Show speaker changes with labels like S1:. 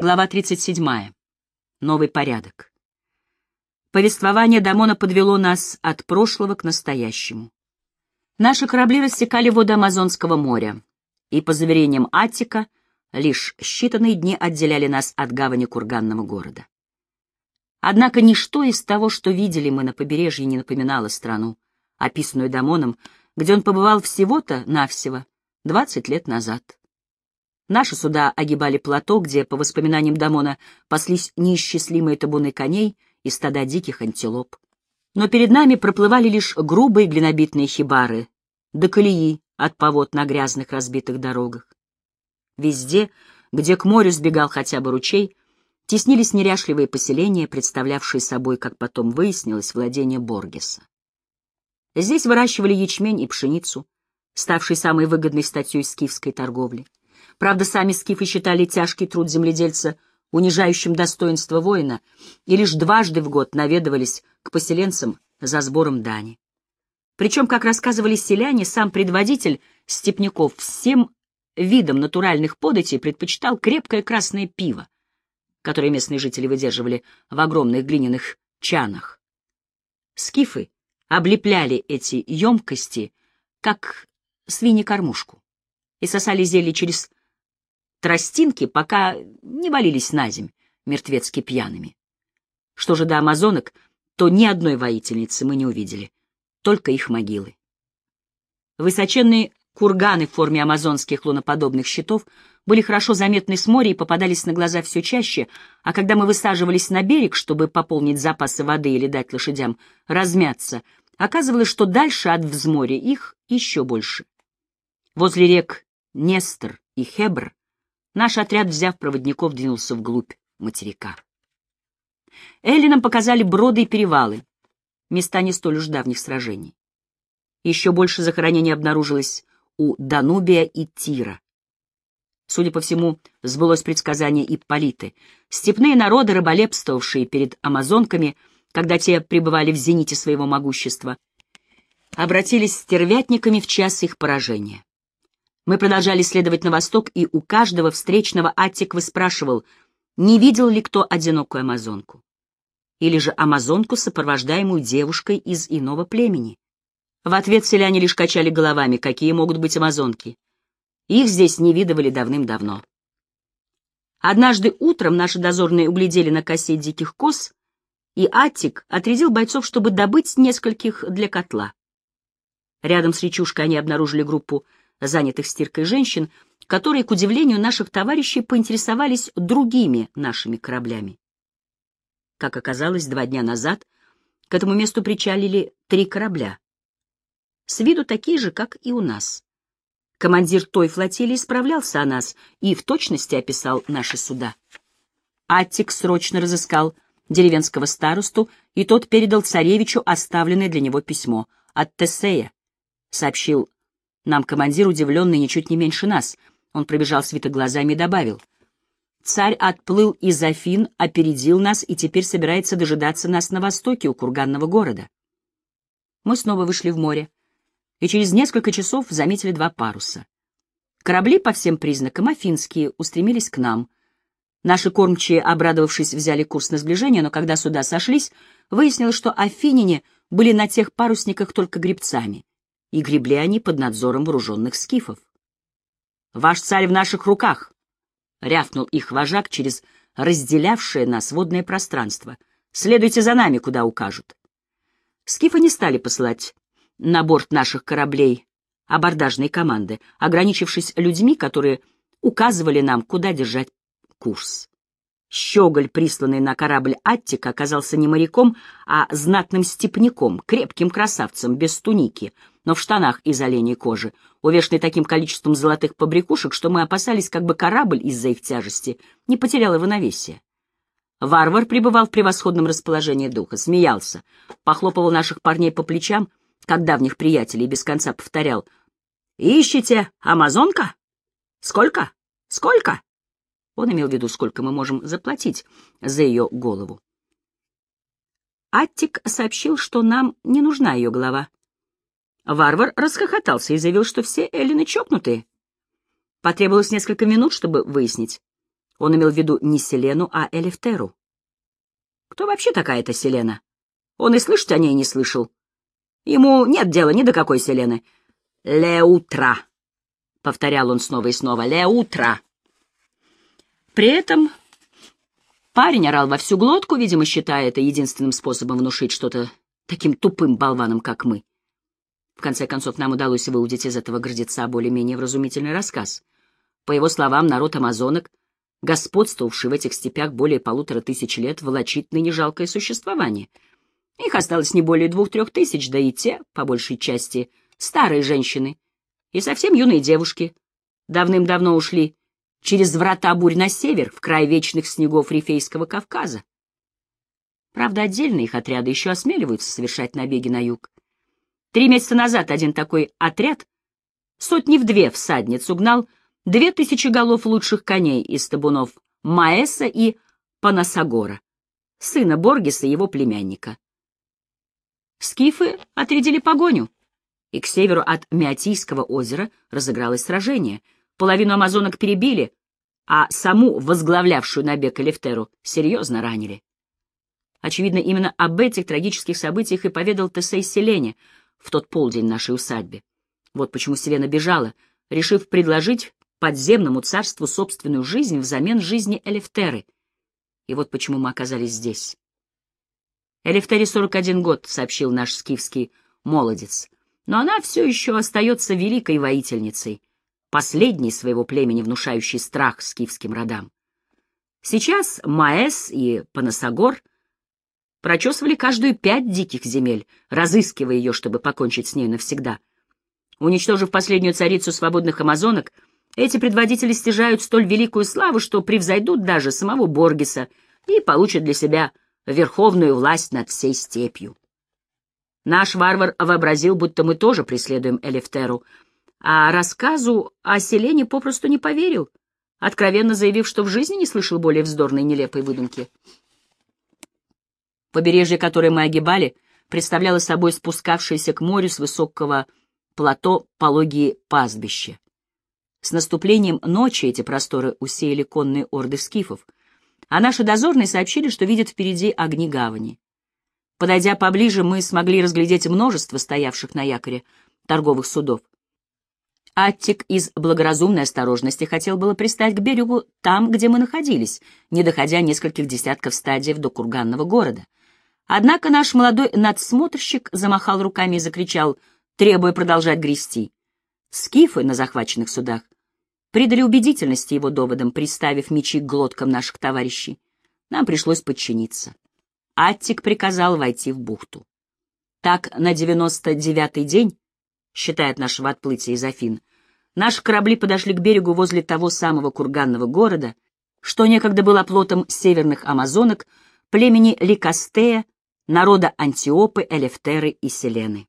S1: Глава 37. Новый порядок. Повествование Дамона подвело нас от прошлого к настоящему. Наши корабли рассекали воды Амазонского моря, и, по заверениям Аттика, лишь считанные дни отделяли нас от гавани курганного города. Однако ничто из того, что видели мы на побережье, не напоминало страну, описанную Дамоном, где он побывал всего-то навсего двадцать лет назад. Наши суда огибали плато, где, по воспоминаниям Дамона, паслись неисчислимые табуны коней и стада диких антилоп. Но перед нами проплывали лишь грубые глинобитные хибары, до колеи от повод на грязных разбитых дорогах. Везде, где к морю сбегал хотя бы ручей, теснились неряшливые поселения, представлявшие собой, как потом выяснилось, владение Боргеса. Здесь выращивали ячмень и пшеницу, ставшие самой выгодной статьей скифской торговли. Правда, сами скифы считали тяжкий труд земледельца унижающим достоинство воина и лишь дважды в год наведывались к поселенцам за сбором дани. Причем, как рассказывали селяне, сам предводитель степняков всем видам натуральных податей предпочитал крепкое красное пиво, которое местные жители выдерживали в огромных глиняных чанах. Скифы облепляли эти емкости, как свиньи-кормушку, и сосали зелье через тростинки, пока не валились на земь, мертвецки пьяными. Что же до амазонок, то ни одной воительницы мы не увидели, только их могилы. Высоченные курганы в форме амазонских луноподобных щитов были хорошо заметны с моря и попадались на глаза все чаще, а когда мы высаживались на берег, чтобы пополнить запасы воды или дать лошадям размяться, оказывалось, что дальше от взморья их еще больше. Возле рек Нестор и Хебр Наш отряд, взяв проводников, двинулся вглубь материка. Эллинам показали броды и перевалы, места не столь уж давних сражений. Еще больше захоронений обнаружилось у Данубия и Тира. Судя по всему, сбылось предсказание Ипполиты. Степные народы, рыболепствовавшие перед амазонками, когда те пребывали в зените своего могущества, обратились стервятниками в час их поражения. Мы продолжали следовать на восток, и у каждого встречного Аттик выспрашивал, не видел ли кто одинокую амазонку. Или же амазонку, сопровождаемую девушкой из иного племени. В ответ селяне лишь качали головами, какие могут быть амазонки. Их здесь не видывали давным-давно. Однажды утром наши дозорные углядели на косе диких коз, и Аттик отрядил бойцов, чтобы добыть нескольких для котла. Рядом с речушкой они обнаружили группу занятых стиркой женщин, которые, к удивлению наших товарищей, поинтересовались другими нашими кораблями. Как оказалось, два дня назад к этому месту причалили три корабля. С виду такие же, как и у нас. Командир той флотилии справлялся о нас и в точности описал наши суда. Аттик срочно разыскал деревенского старосту, и тот передал царевичу оставленное для него письмо от Тесея, сообщил нам командир, удивленный ничуть не меньше нас. Он пробежал свиток глазами и добавил. Царь отплыл из Афин, опередил нас и теперь собирается дожидаться нас на востоке у курганного города. Мы снова вышли в море и через несколько часов заметили два паруса. Корабли, по всем признакам, афинские, устремились к нам. Наши кормчие, обрадовавшись, взяли курс на сближение, но когда суда сошлись, выяснилось, что афиняне были на тех парусниках только гребцами и гребли они под надзором вооруженных скифов. «Ваш царь в наших руках!» — рявкнул их вожак через разделявшее нас водное пространство. «Следуйте за нами, куда укажут». Скифы не стали посылать на борт наших кораблей абордажные команды, ограничившись людьми, которые указывали нам, куда держать курс. Щеголь, присланный на корабль Аттика, оказался не моряком, а знатным степняком, крепким красавцем, без туники, но в штанах из оленей кожи, увешанный таким количеством золотых побрякушек, что мы опасались, как бы корабль из-за их тяжести не потерял равновесие. Варвар пребывал в превосходном расположении духа, смеялся, похлопывал наших парней по плечам, как давних приятелей, без конца повторял «Ищете амазонка? Сколько? Сколько?» Он имел в виду, сколько мы можем заплатить за ее голову. Аттик сообщил, что нам не нужна ее голова. Варвар расхохотался и заявил, что все эллины чокнутые. Потребовалось несколько минут, чтобы выяснить. Он имел в виду не Селену, а Элефтеру. Кто вообще такая эта Селена? Он и слышать о ней не слышал. Ему нет дела ни до какой Селены. «Леутра», — повторял он снова и снова, — «Леутра». При этом парень орал во всю глотку, видимо, считая это единственным способом внушить что-то таким тупым болванам, как мы. В конце концов, нам удалось выудить из этого гордеца более-менее вразумительный рассказ. По его словам, народ амазонок господствовавший в этих степях более полутора тысяч лет, волочит ныне жалкое существование. Их осталось не более двух-трех тысяч, да и те, по большей части, старые женщины и совсем юные девушки, давным-давно ушли через врата бурь на север, в край вечных снегов Рифейского Кавказа. Правда, отдельные их отряды еще осмеливаются совершать набеги на юг. Три месяца назад один такой отряд, сотни в две всадниц, угнал две тысячи голов лучших коней из табунов Маэса и Панасагора, сына Боргеса и его племянника. Скифы отрядили погоню, и к северу от Меотийского озера разыгралось сражение. Половину амазонок перебили, а саму, возглавлявшую набег Элефтеру, серьезно ранили. Очевидно, именно об этих трагических событиях и поведал Тесей Селене в тот полдень нашей усадьбе. Вот почему Селена бежала, решив предложить подземному царству собственную жизнь взамен жизни Элефтеры. И вот почему мы оказались здесь. Элефтере 41 год, сообщил наш скифский молодец, но она все еще остается великой воительницей, последней своего племени, внушающей страх скифским родам. Сейчас Маэс и Панасагор прочесывали каждую пять диких земель, разыскивая ее, чтобы покончить с ней навсегда. Уничтожив последнюю царицу свободных амазонок, эти предводители стяжают столь великую славу, что превзойдут даже самого Боргеса и получат для себя верховную власть над всей степью. Наш варвар вообразил, будто мы тоже преследуем Элефтеру, а рассказу о селении попросту не поверил, откровенно заявив, что в жизни не слышал более вздорной и нелепой выдумки. Побережье, которое мы огибали, представляло собой спускавшееся к морю с высокого плато пологие пастбища. С наступлением ночи эти просторы усеяли конные орды скифов, а наши дозорные сообщили, что видят впереди огни гавани. Подойдя поближе, мы смогли разглядеть множество стоявших на якоре торговых судов. Аттик из благоразумной осторожности хотел было пристать к берегу там, где мы находились, не доходя нескольких десятков стадиев до курганного города. Однако наш молодой надсмотрщик замахал руками и закричал, требуя продолжать грести. Скифы на захваченных судах придали убедительности его доводам, приставив мечи к глоткам наших товарищей. Нам пришлось подчиниться. Аттик приказал войти в бухту. Так, на девяносто девятый день, считает нашего отплытия из Афин, наши корабли подошли к берегу возле того самого курганного города, что некогда был оплотом северных амазонок, племени Ликастея, народа Антиопы, Элефтеры и Селены.